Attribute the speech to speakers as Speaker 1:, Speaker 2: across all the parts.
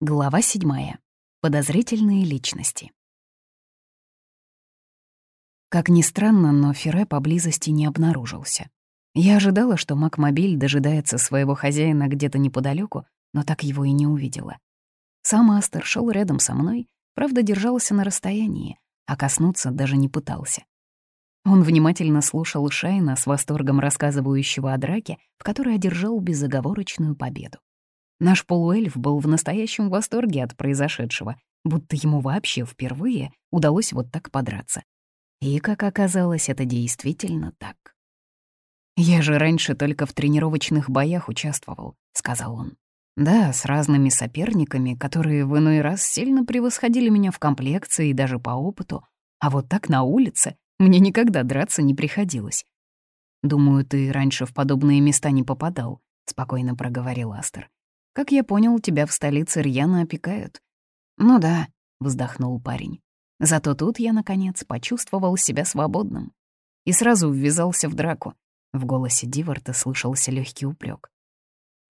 Speaker 1: Глава седьмая. Подозрительные личности. Как ни странно, но Ферре поблизости не обнаружился. Я ожидала, что Макмобиль дожидается своего хозяина где-то неподалеку, но так его и не увидела. Сам Астер шел рядом со мной, правда, держался на расстоянии, а коснуться даже не пытался. Он внимательно слушал Шайна с восторгом рассказывающего о драке, в которой одержал безоговорочную победу. Наш полуэльф был в настоящем восторге от произошедшего, будто ему вообще впервые удалось вот так подраться. И, как оказалось, это действительно так. «Я же раньше только в тренировочных боях участвовал», — сказал он. «Да, с разными соперниками, которые в иной раз сильно превосходили меня в комплекции и даже по опыту, а вот так на улице мне никогда драться не приходилось. «Думаю, ты раньше в подобные места не попадал», — спокойно проговорил Астер. Как я понял, тебя в столице рьяно опекают». «Ну да», — вздохнул парень. Зато тут я, наконец, почувствовал себя свободным. И сразу ввязался в драку. В голосе Диварта слышался легкий упрек.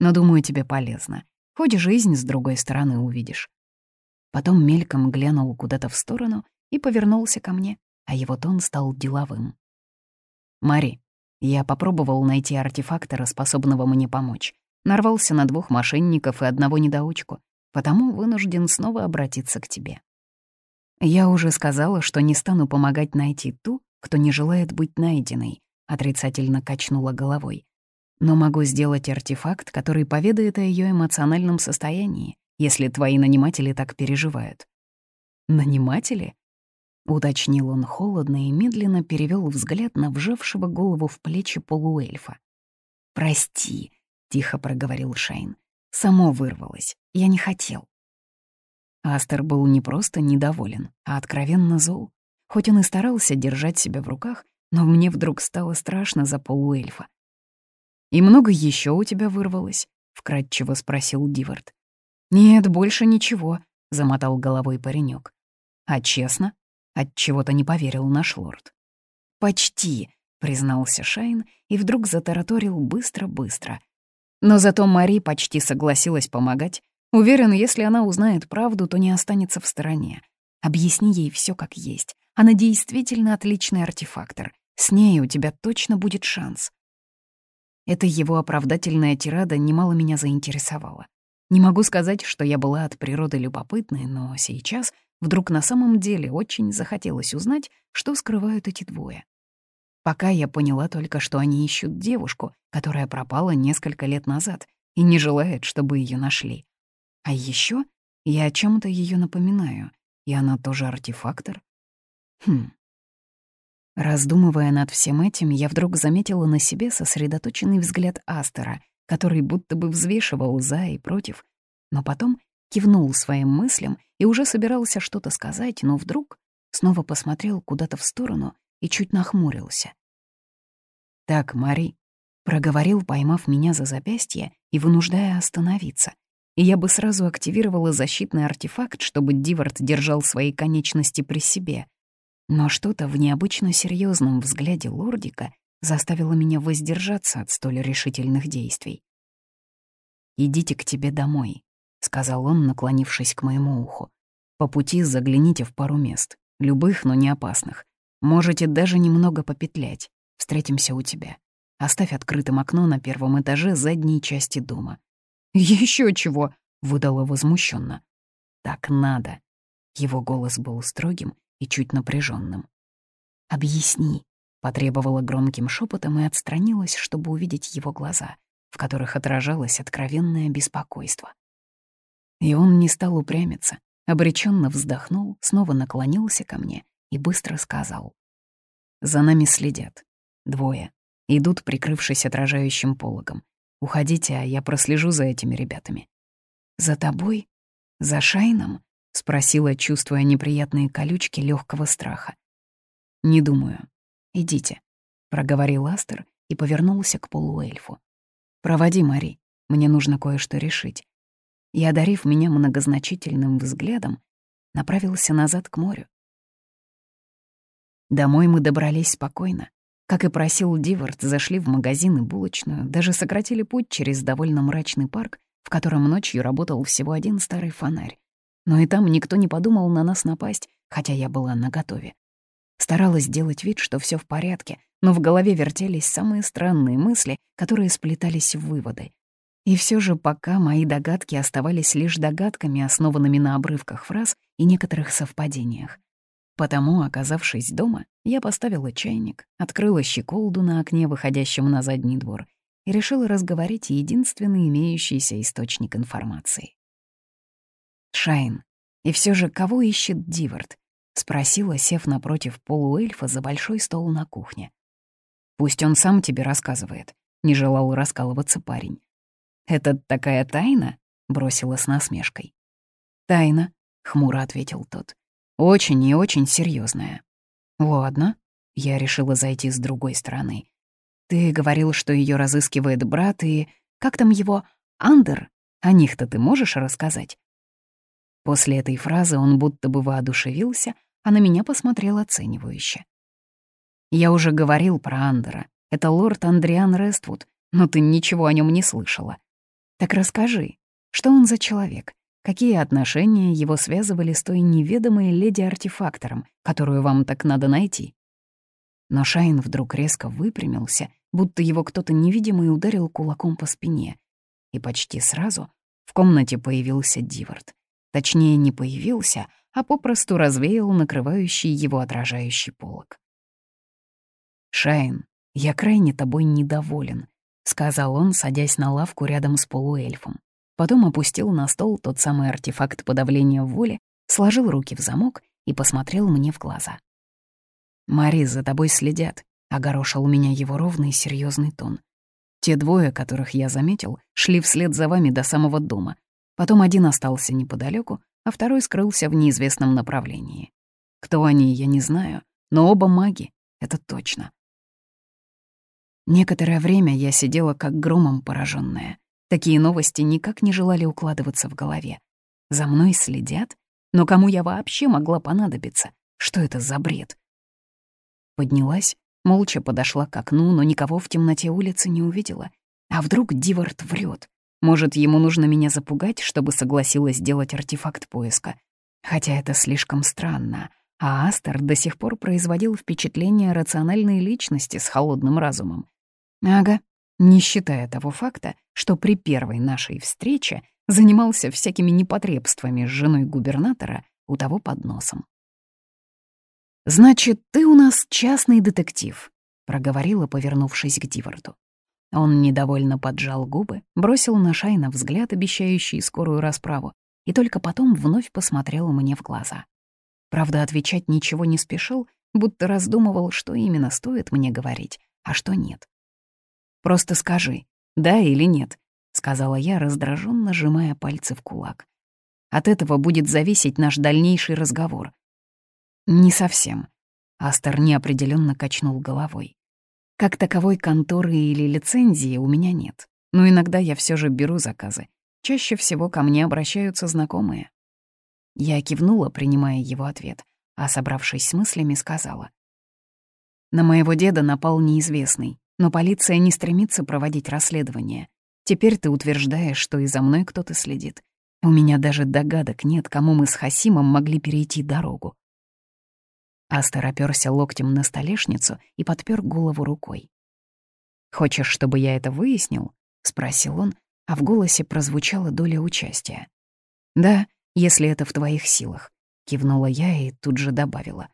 Speaker 1: «Но думаю, тебе полезно. Хоть жизнь с другой стороны увидишь». Потом мельком глянул куда-то в сторону и повернулся ко мне, а его тон стал деловым. «Мари, я попробовал найти артефактора, способного мне помочь нарвался на двух мошенников и одного недоучку, потому вынужден снова обратиться к тебе. Я уже сказала, что не стану помогать найти ту, кто не желает быть найденной, отрицательно качнула головой. Но могу сделать артефакт, который поведает о ее эмоциональном состоянии, если твои наниматели так переживают. Наниматели? Уточнил он холодно и медленно перевел взгляд на вжавшего голову в плечи полуэльфа. «Прости», — тихо проговорил Шейн. «Само вырвалось. Я не хотел». Астер был не просто недоволен, а откровенно зол. Хоть он и старался держать себя в руках, но мне вдруг стало страшно за полуэльфа. «И много еще у тебя вырвалось?» — вкратчиво спросил Дивард. «Нет, больше ничего», — замотал головой паренек. «А честно?» — отчего-то не поверил наш лорд. «Почти», — признался Шайн и вдруг затараторил быстро-быстро. Но зато Мари почти согласилась помогать. Уверен, если она узнает правду, то не останется в стороне. Объясни ей все как есть. Она действительно отличный артефактор. С ней у тебя точно будет шанс. Эта его оправдательная тирада немало меня заинтересовала. Не могу сказать, что я была от природы любопытной, но сейчас вдруг на самом деле очень захотелось узнать, что скрывают эти двое. Пока я поняла только, что они ищут девушку, которая пропала несколько лет назад и не желает, чтобы ее нашли. А еще я о чем то ее напоминаю, и она тоже артефактор. Хм. Раздумывая над всем этим, я вдруг заметила на себе сосредоточенный взгляд Астера, который будто бы взвешивал за и против, но потом кивнул своим мыслям и уже собирался что-то сказать, но вдруг снова посмотрел куда-то в сторону и чуть нахмурился. «Так, Мари», — проговорил, поймав меня за запястье и вынуждая остановиться. И я бы сразу активировала защитный артефакт, чтобы Дивард держал свои конечности при себе. Но что-то в необычно серьезном взгляде лордика заставило меня воздержаться от столь решительных действий. «Идите к тебе домой», — сказал он, наклонившись к моему уху. «По пути загляните в пару мест, любых, но не опасных. Можете даже немного попетлять. Встретимся у тебя. Оставь открытым окно на первом этаже задней части дома». Еще чего?» — выдала возмущенно. «Так надо». Его голос был строгим и чуть напряженным. «Объясни», — потребовала громким шепотом и отстранилась, чтобы увидеть его глаза, в которых отражалось откровенное беспокойство. И он не стал упрямиться, обреченно вздохнул, снова наклонился ко мне и быстро сказал. «За нами следят. Двое. Идут, прикрывшись отражающим пологом. Уходите, а я прослежу за этими ребятами. «За тобой? За Шайном?» — спросила, чувствуя неприятные колючки легкого страха. «Не думаю. Идите», — проговорил Астер и повернулся к полуэльфу. «Проводи, Мари. Мне нужно кое-что решить». И, одарив меня многозначительным взглядом, направился назад к морю. Домой мы добрались спокойно. Как и просил Дивард, зашли в магазин и булочную, даже сократили путь через довольно мрачный парк, в котором ночью работал всего один старый фонарь. Но и там никто не подумал на нас напасть, хотя я была наготове. Старалась делать вид, что все в порядке, но в голове вертелись самые странные мысли, которые сплетались в выводы. И все же пока мои догадки оставались лишь догадками, основанными на обрывках фраз и некоторых совпадениях. Потому, оказавшись дома, я поставила чайник, открыла щеколду на окне, выходящем на задний двор, и решила разговорить единственный имеющийся источник информации. «Шайн, и все же кого ищет Дивард?» — спросила, сев напротив полуэльфа за большой стол на кухне. «Пусть он сам тебе рассказывает», — не желал раскалываться парень. «Это такая тайна?» — бросила с насмешкой. «Тайна», — хмуро ответил тот. «Очень и очень серьезная. «Ладно», — я решила зайти с другой стороны. «Ты говорил, что ее разыскивает брат и... Как там его? Андер? О них-то ты можешь рассказать?» После этой фразы он будто бы воодушевился, а на меня посмотрел оценивающе. «Я уже говорил про Андера. Это лорд Андриан Рествуд, но ты ничего о нем не слышала. Так расскажи, что он за человек? Какие отношения его связывали с той неведомой леди-артефактором, которую вам так надо найти? Но Шайн вдруг резко выпрямился, будто его кто-то невидимый ударил кулаком по спине. И почти сразу в комнате появился Дивард. Точнее, не появился, а попросту развеял накрывающий его отражающий полог. «Шайн, я крайне тобой недоволен», — сказал он, садясь на лавку рядом с полуэльфом. Потом опустил на стол тот самый артефакт подавления воли, сложил руки в замок и посмотрел мне в глаза. «Мари, за тобой следят», — огорошил меня его ровный серьезный тон. «Те двое, которых я заметил, шли вслед за вами до самого дома. Потом один остался неподалеку, а второй скрылся в неизвестном направлении. Кто они, я не знаю, но оба маги, это точно. Некоторое время я сидела как громом пораженная. Такие новости никак не желали укладываться в голове. За мной следят? Но кому я вообще могла понадобиться? Что это за бред? Поднялась, молча подошла к окну, но никого в темноте улицы не увидела. А вдруг Дивард врет? Может, ему нужно меня запугать, чтобы согласилась сделать артефакт поиска? Хотя это слишком странно. А Астер до сих пор производил впечатление рациональной личности с холодным разумом. Ага, не считая того факта, что при первой нашей встрече занимался всякими непотребствами с женой губернатора у того под носом. «Значит, ты у нас частный детектив», — проговорила, повернувшись к Диварду. Он недовольно поджал губы, бросил на Шайна взгляд, обещающий скорую расправу, и только потом вновь посмотрел мне в глаза. Правда, отвечать ничего не спешил, будто раздумывал, что именно стоит мне говорить, а что нет. Просто скажи, да или нет», — сказала я, раздраженно сжимая пальцы в кулак. «От этого будет зависеть наш дальнейший разговор». «Не совсем», — Астер неопределенно качнул головой. «Как таковой конторы или лицензии у меня нет, но иногда я все же беру заказы. Чаще всего ко мне обращаются знакомые». Я кивнула, принимая его ответ, а, собравшись с мыслями, сказала. «На моего деда напал неизвестный. Но полиция не стремится проводить расследование. Теперь ты утверждаешь, что и за мной кто-то следит. У меня даже догадок нет, кому мы с Хасимом могли перейти дорогу. Астер оперся локтем на столешницу и подпер голову рукой. «Хочешь, чтобы я это выяснил?» — спросил он, а в голосе прозвучала доля участия. «Да, если это в твоих силах», — кивнула я и тут же добавила.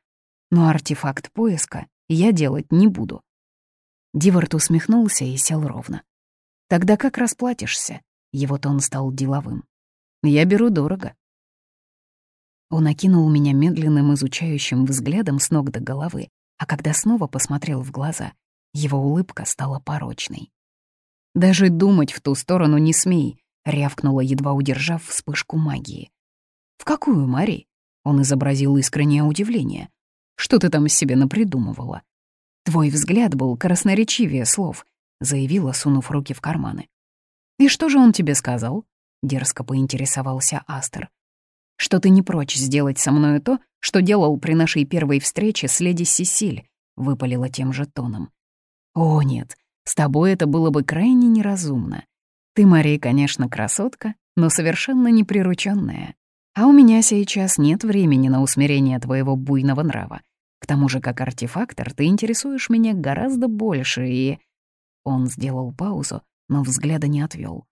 Speaker 1: «Но артефакт поиска я делать не буду. Дивард усмехнулся и сел ровно. «Тогда как расплатишься?» Его тон стал деловым. «Я беру дорого». Он окинул меня медленным изучающим взглядом с ног до головы, а когда снова посмотрел в глаза, его улыбка стала порочной. «Даже думать в ту сторону не смей», — рявкнула, едва удержав вспышку магии. «В какую, Мари?» — он изобразил искреннее удивление. «Что ты там себе напридумывала?» «Твой взгляд был красноречивее слов», — заявила, сунув руки в карманы. «И что же он тебе сказал?» — дерзко поинтересовался Астер. «Что ты не прочь сделать со мною то, что делал при нашей первой встрече с леди Сесиль», — выпалила тем же тоном. «О, нет, с тобой это было бы крайне неразумно. Ты, Мария, конечно, красотка, но совершенно неприрученная. А у меня сейчас нет времени на усмирение твоего буйного нрава. К тому же, как артефактор, ты интересуешь меня гораздо больше, и...» Он сделал паузу, но взгляда не отвел.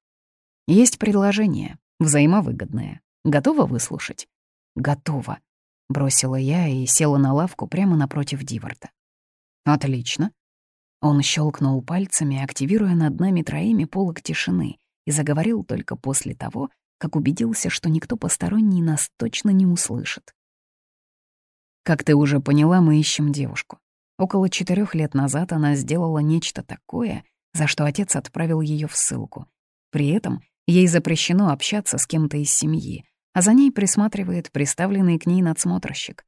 Speaker 1: «Есть предложение, взаимовыгодное. Готова выслушать?» «Готова», — бросила я и села на лавку прямо напротив Диварта. «Отлично». Он щелкнул пальцами, активируя над нами троими полок тишины, и заговорил только после того, как убедился, что никто посторонний нас точно не услышит. Как ты уже поняла, мы ищем девушку. Около четырех лет назад она сделала нечто такое, за что отец отправил ее в ссылку. При этом ей запрещено общаться с кем-то из семьи, а за ней присматривает приставленный к ней надсмотрщик.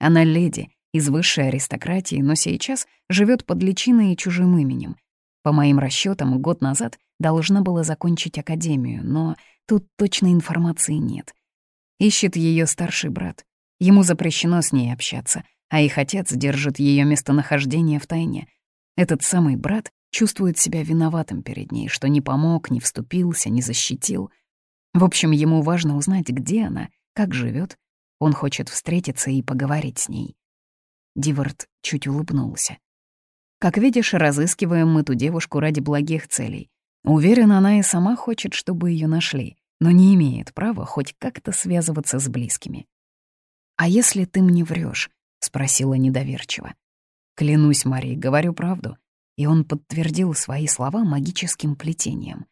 Speaker 1: Она леди из высшей аристократии, но сейчас живет под личиной и чужим именем. По моим расчетам, год назад должна была закончить академию, но тут точной информации нет. Ищет ее старший брат. Ему запрещено с ней общаться, а их отец держит ее местонахождение в тайне. Этот самый брат чувствует себя виноватым перед ней, что не помог, не вступился, не защитил. В общем, ему важно узнать, где она, как живет. Он хочет встретиться и поговорить с ней. Дивард чуть улыбнулся. Как видишь, разыскиваем мы ту девушку ради благих целей. Уверен, она и сама хочет, чтобы ее нашли, но не имеет права хоть как-то связываться с близкими. «А если ты мне врешь? спросила недоверчиво. «Клянусь, Мари, говорю правду». И он подтвердил свои слова магическим плетением.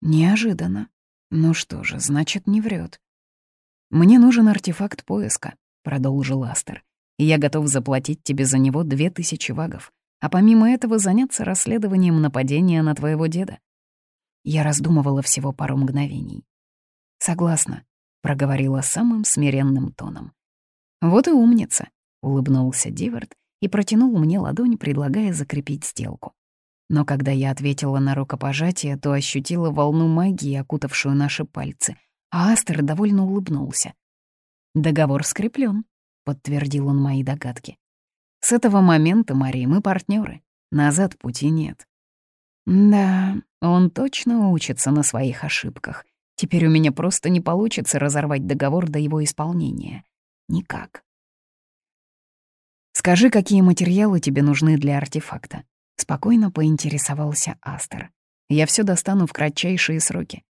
Speaker 1: «Неожиданно. Ну что же, значит, не врет. «Мне нужен артефакт поиска», — продолжил Астер. «И я готов заплатить тебе за него две тысячи вагов, а помимо этого заняться расследованием нападения на твоего деда». Я раздумывала всего пару мгновений. «Согласна», — проговорила самым смиренным тоном. «Вот и умница», — улыбнулся Дивард и протянул мне ладонь, предлагая закрепить сделку. Но когда я ответила на рукопожатие, то ощутила волну магии, окутавшую наши пальцы, а Астер довольно улыбнулся. «Договор скреплен, подтвердил он мои догадки. «С этого момента, Мари, мы партнеры. Назад пути нет». «Да, он точно учится на своих ошибках. Теперь у меня просто не получится разорвать договор до его исполнения. Никак. «Скажи, какие материалы тебе нужны для артефакта?» — спокойно поинтересовался Астер. «Я все достану в кратчайшие сроки».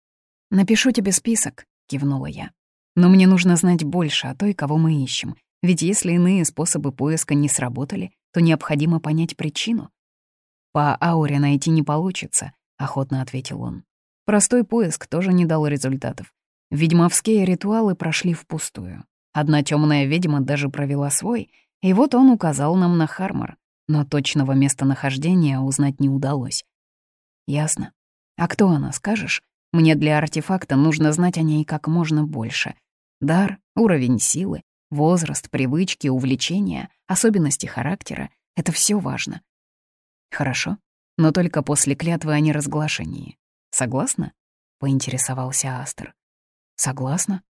Speaker 1: «Напишу тебе список», — кивнула я. «Но мне нужно знать больше о той, кого мы ищем, ведь если иные способы поиска не сработали, то необходимо понять причину». «По ауре найти не получится», — охотно ответил он. «Простой поиск тоже не дал результатов. Ведьмовские ритуалы прошли впустую. Одна темная ведьма даже провела свой, и вот он указал нам на Хармор, но точного местонахождения узнать не удалось. Ясно. А кто она, скажешь? Мне для артефакта нужно знать о ней как можно больше. Дар, уровень силы, возраст, привычки, увлечения, особенности характера — это все важно. Хорошо, но только после клятвы о неразглашении. Согласна? — поинтересовался Астер. Согласна,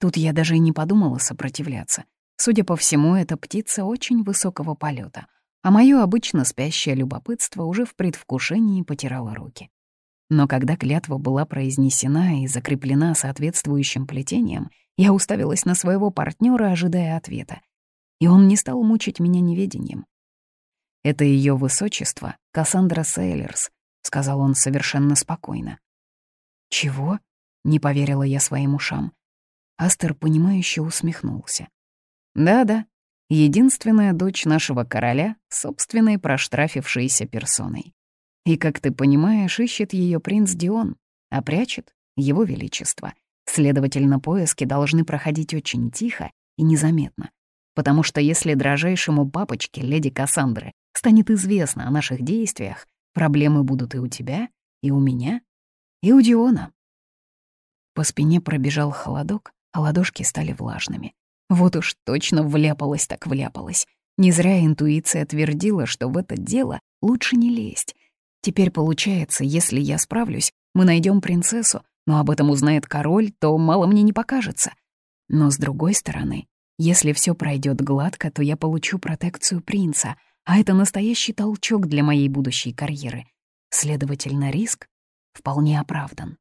Speaker 1: Тут я даже и не подумала сопротивляться. Судя по всему, эта птица очень высокого полета, а мое обычно спящее любопытство уже в предвкушении потирало руки. Но когда клятва была произнесена и закреплена соответствующим плетением, я уставилась на своего партнера, ожидая ответа. И он не стал мучить меня неведением. «Это ее высочество, Кассандра Сейлерс», — сказал он совершенно спокойно. «Чего?» — не поверила я своим ушам. Астер, понимающе усмехнулся. «Да-да, единственная дочь нашего короля, собственной проштрафившейся персоной. И, как ты понимаешь, ищет ее принц Дион, а прячет его величество. Следовательно, поиски должны проходить очень тихо и незаметно. Потому что если дрожайшему папочке, леди Кассандры, станет известно о наших действиях, проблемы будут и у тебя, и у меня, и у Диона. По спине пробежал холодок, а ладошки стали влажными. Вот уж точно вляпалась так вляпалась. Не зря интуиция твердила, что в это дело лучше не лезть. Теперь получается, если я справлюсь, мы найдем принцессу, но об этом узнает король, то мало мне не покажется. Но с другой стороны, если все пройдет гладко, то я получу протекцию принца, а это настоящий толчок для моей будущей карьеры. Следовательно, риск вполне оправдан.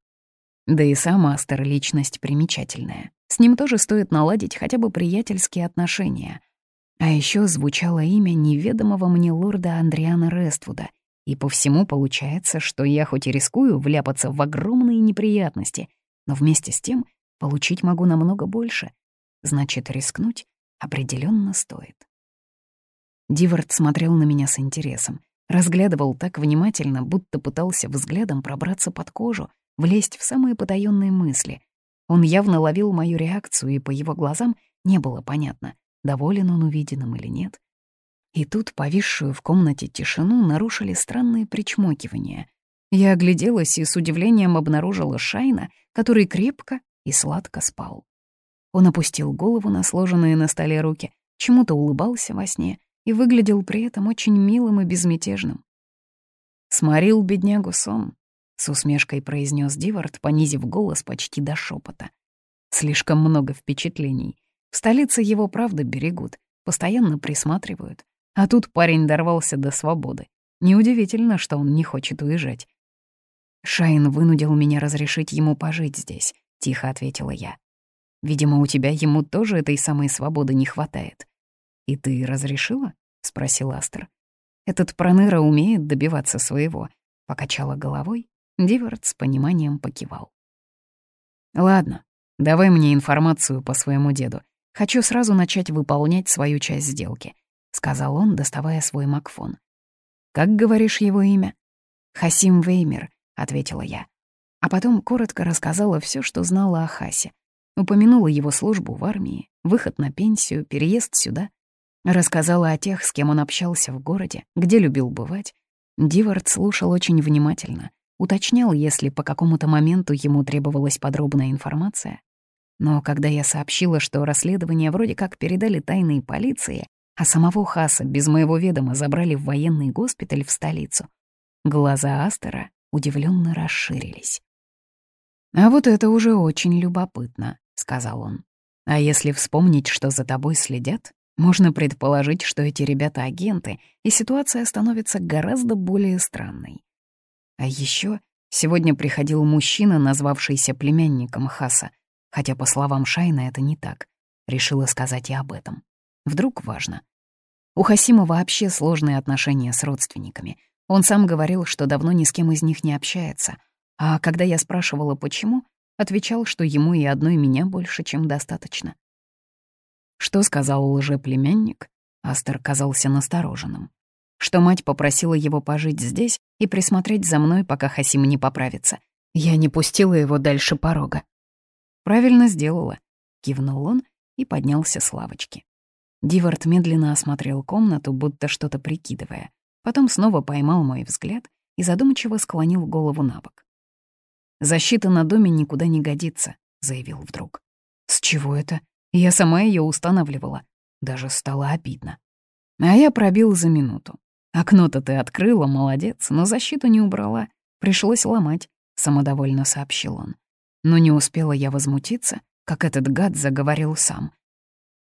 Speaker 1: Да и сам Астер — личность примечательная. С ним тоже стоит наладить хотя бы приятельские отношения. А еще звучало имя неведомого мне лорда Андриана Рествуда, и по всему получается, что я хоть и рискую вляпаться в огромные неприятности, но вместе с тем получить могу намного больше. Значит, рискнуть определенно стоит. Дивард смотрел на меня с интересом, разглядывал так внимательно, будто пытался взглядом пробраться под кожу, влезть в самые потаённые мысли. Он явно ловил мою реакцию, и по его глазам не было понятно, доволен он увиденным или нет. И тут повисшую в комнате тишину нарушили странные причмокивания. Я огляделась и с удивлением обнаружила Шайна, который крепко и сладко спал. Он опустил голову на сложенные на столе руки, чему-то улыбался во сне и выглядел при этом очень милым и безмятежным. Сморил беднягу сон, — с усмешкой произнес Дивард, понизив голос почти до шепота. «Слишком много впечатлений. В столице его правда берегут, постоянно присматривают. А тут парень дорвался до свободы. Неудивительно, что он не хочет уезжать. «Шайн вынудил меня разрешить ему пожить здесь», — тихо ответила я. «Видимо, у тебя ему тоже этой самой свободы не хватает». «И ты разрешила?» — спросил Астер. «Этот проныра умеет добиваться своего», — покачала головой Дивард с пониманием покивал. «Ладно, давай мне информацию по своему деду. Хочу сразу начать выполнять свою часть сделки», — сказал он, доставая свой макфон. «Как говоришь его имя?» «Хасим Веймер», — ответила я. А потом коротко рассказала все, что знала о Хасе. Упомянула его службу в армии, выход на пенсию, переезд сюда. Рассказала о тех, с кем он общался в городе, где любил бывать. Дивард слушал очень внимательно — уточнял, если по какому-то моменту ему требовалась подробная информация. Но когда я сообщила, что расследование вроде как передали тайной полиции, а самого Хаса без моего ведома забрали в военный госпиталь в столицу, глаза Астера удивленно расширились. «А вот это уже очень любопытно», — сказал он. «А если вспомнить, что за тобой следят, можно предположить, что эти ребята агенты, и ситуация становится гораздо более странной. А еще сегодня приходил мужчина, назвавшийся племянником Хаса, хотя, по словам Шайна, это не так. Решила сказать и об этом. Вдруг важно. У Хасима вообще сложные отношения с родственниками. Он сам говорил, что давно ни с кем из них не общается. А когда я спрашивала, почему, отвечал, что ему и одной меня больше, чем достаточно. Что сказал лжеплемянник? Астер казался настороженным что мать попросила его пожить здесь и присмотреть за мной, пока Хасим не поправится. Я не пустила его дальше порога. «Правильно сделала», — кивнул он и поднялся с лавочки. Дивард медленно осмотрел комнату, будто что-то прикидывая. Потом снова поймал мой взгляд и задумчиво склонил голову на бок. «Защита на доме никуда не годится», — заявил вдруг. «С чего это? Я сама ее устанавливала. Даже стало обидно. А я пробил за минуту. «Окно-то ты открыла, молодец, но защиту не убрала. Пришлось ломать», — самодовольно сообщил он. Но не успела я возмутиться, как этот гад заговорил сам.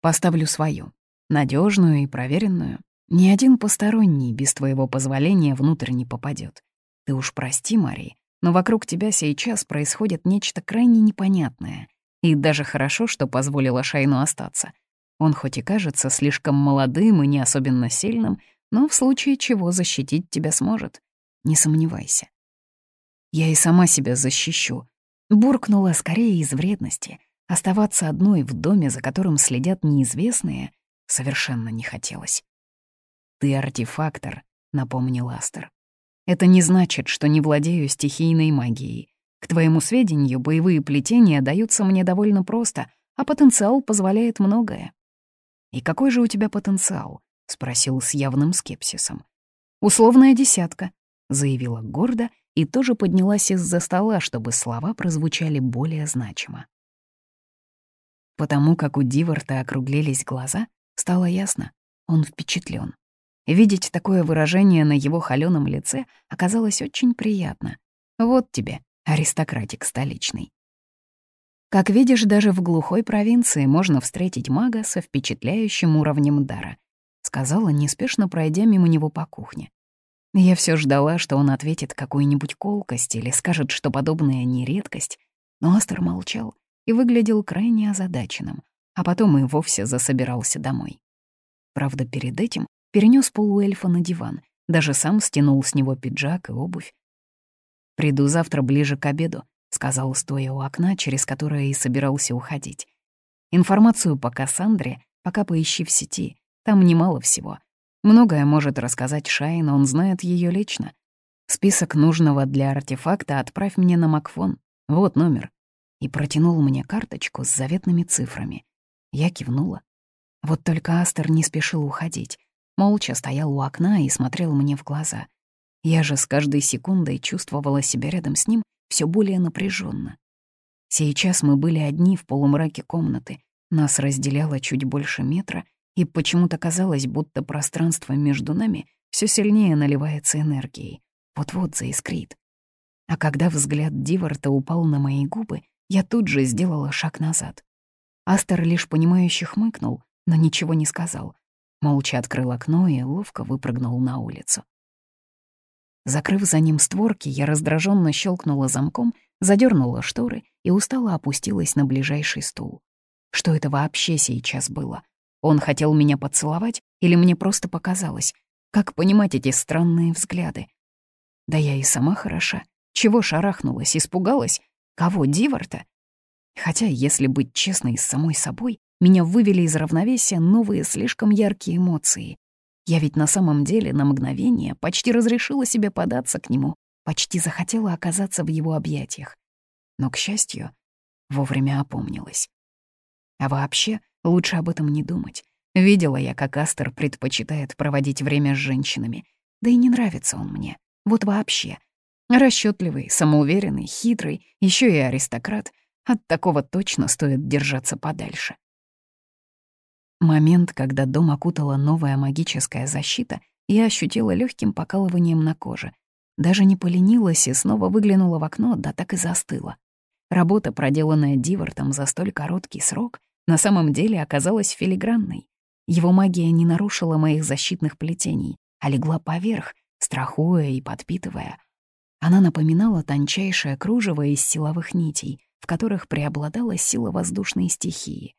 Speaker 1: «Поставлю свою, надежную и проверенную. Ни один посторонний без твоего позволения внутрь не попадет. Ты уж прости, Мари, но вокруг тебя сейчас происходит нечто крайне непонятное. И даже хорошо, что позволила Шайну остаться. Он хоть и кажется слишком молодым и не особенно сильным, но в случае чего защитить тебя сможет. Не сомневайся. Я и сама себя защищу. Буркнула скорее из вредности. Оставаться одной в доме, за которым следят неизвестные, совершенно не хотелось. «Ты артефактор», — напомнил Астер. «Это не значит, что не владею стихийной магией. К твоему сведению, боевые плетения даются мне довольно просто, а потенциал позволяет многое». «И какой же у тебя потенциал?» — спросил с явным скепсисом. «Условная десятка», — заявила гордо и тоже поднялась из-за стола, чтобы слова прозвучали более значимо. Потому как у Диварта округлились глаза, стало ясно — он впечатлен. Видеть такое выражение на его холёном лице оказалось очень приятно. Вот тебе, аристократик столичный. Как видишь, даже в глухой провинции можно встретить мага со впечатляющим уровнем дара — сказала, неспешно пройдя мимо него по кухне. Я все ждала, что он ответит какую-нибудь колкость или скажет, что подобная не редкость, но Астер молчал и выглядел крайне озадаченным, а потом и вовсе засобирался домой. Правда, перед этим перенес полуэльфа на диван, даже сам стянул с него пиджак и обувь. «Приду завтра ближе к обеду», — сказал, стоя у окна, через которое и собирался уходить. «Информацию по Кассандре пока поищи в сети, там немало всего. Многое может рассказать Шайн, он знает ее лично. Список нужного для артефакта отправь мне на Макфон. Вот номер». И протянул мне карточку с заветными цифрами. Я кивнула. Вот только Астер не спешил уходить. Молча стоял у окна и смотрел мне в глаза. Я же с каждой секундой чувствовала себя рядом с ним все более напряженно. Сейчас мы были одни в полумраке комнаты, нас разделяло чуть больше метра, и почему-то казалось, будто пространство между нами все сильнее наливается энергией. Вот-вот заискрит. А когда взгляд Диварта упал на мои губы, я тут же сделала шаг назад. Астер лишь понимающе хмыкнул, но ничего не сказал. Молча открыл окно и ловко выпрыгнул на улицу. Закрыв за ним створки, я раздраженно щелкнула замком, задернула шторы и устало опустилась на ближайший стул. Что это вообще сейчас было? Он хотел меня поцеловать или мне просто показалось? Как понимать эти странные взгляды? Да я и сама хороша. Чего шарахнулась, испугалась? Кого, Диварта? Хотя, если быть честной с самой собой, меня вывели из равновесия новые слишком яркие эмоции. Я ведь на самом деле на мгновение почти разрешила себе податься к нему, почти захотела оказаться в его объятиях. Но, к счастью, вовремя опомнилась. А вообще, лучше об этом не думать. Видела я, как Астер предпочитает проводить время с женщинами. Да и не нравится он мне. Вот вообще. Расчетливый, самоуверенный, хитрый, еще и аристократ. От такого точно стоит держаться подальше. Момент, когда дом окутала новая магическая защита, я ощутила легким покалыванием на коже. Даже не поленилась и снова выглянула в окно, да так и застыла. Работа, проделанная Дивартом за столь короткий срок, на самом деле оказалась филигранной. Его магия не нарушила моих защитных плетений, а легла поверх, страхуя и подпитывая. Она напоминала тончайшее кружево из силовых нитей, в которых преобладала сила воздушной стихии.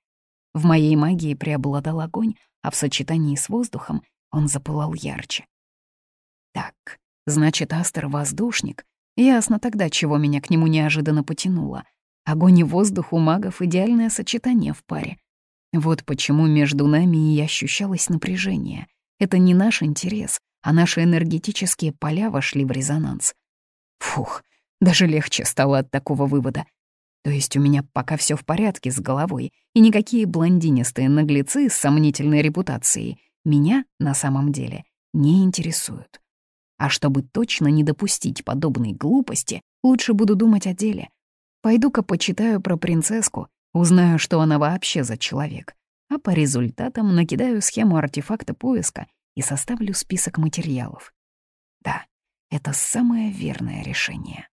Speaker 1: В моей магии преобладал огонь, а в сочетании с воздухом он запылал ярче. Так, значит, Астер — воздушник. Ясно тогда, чего меня к нему неожиданно потянуло. Огонь и воздух у магов — идеальное сочетание в паре. Вот почему между нами и ощущалось напряжение. Это не наш интерес, а наши энергетические поля вошли в резонанс. Фух, даже легче стало от такого вывода. То есть у меня пока все в порядке с головой, и никакие блондинистые наглецы с сомнительной репутацией меня на самом деле не интересуют. А чтобы точно не допустить подобной глупости, лучше буду думать о деле. Пойду-ка почитаю про принцесску, узнаю, что она вообще за человек, а по результатам накидаю схему артефакта поиска и составлю список материалов. Да, это самое верное решение.